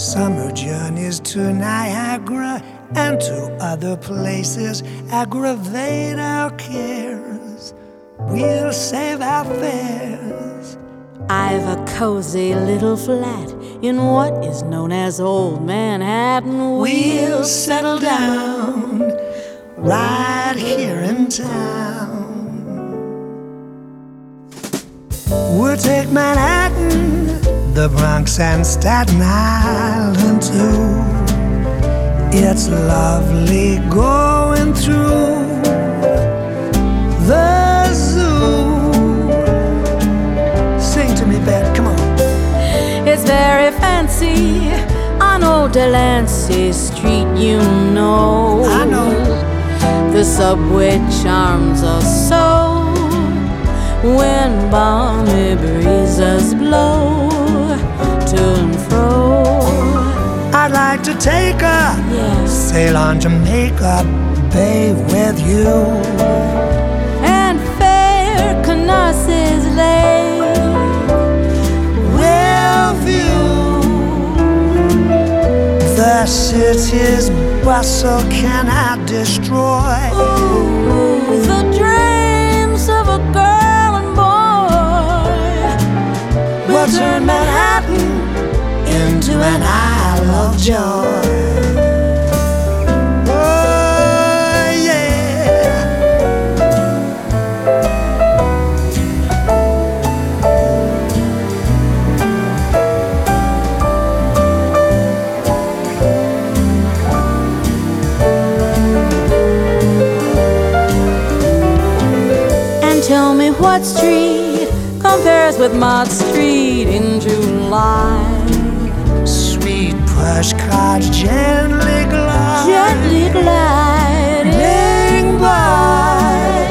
Summer journeys to Niagara and to other places aggravate our cares. We'll save our fares. I've a cozy little flat in what is known as Old Manhattan. We'll settle down right here in town. We'll take Manhattan, the Bronx, and Staten Island too. It's lovely going through the zoo. Sing to me, Beth, come on. It's very fancy on old Delancey Street, you know. I know. The subway charms us so when balmy breezes blow like to take a Yes, sail on Jamaica Bay with you. and fair Canarses Lake. Well view the city's bustle cannot destroy. Ooh, the dreams of a girl and boy. We'll turn Manhattan into an Isle of Joy. Oh yeah. And tell me what street compares with Mott Street in July. Push cards gently glide. Gently gliding by.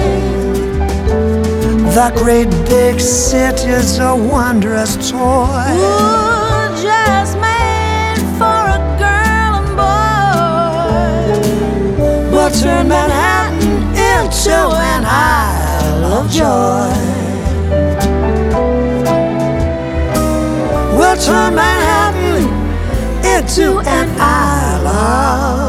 The great big city's a wondrous toy. Ooh, just made for a girl and boy. We'll turn Manhattan into an Isle of Joy. We'll turn Manhattan into an Isle of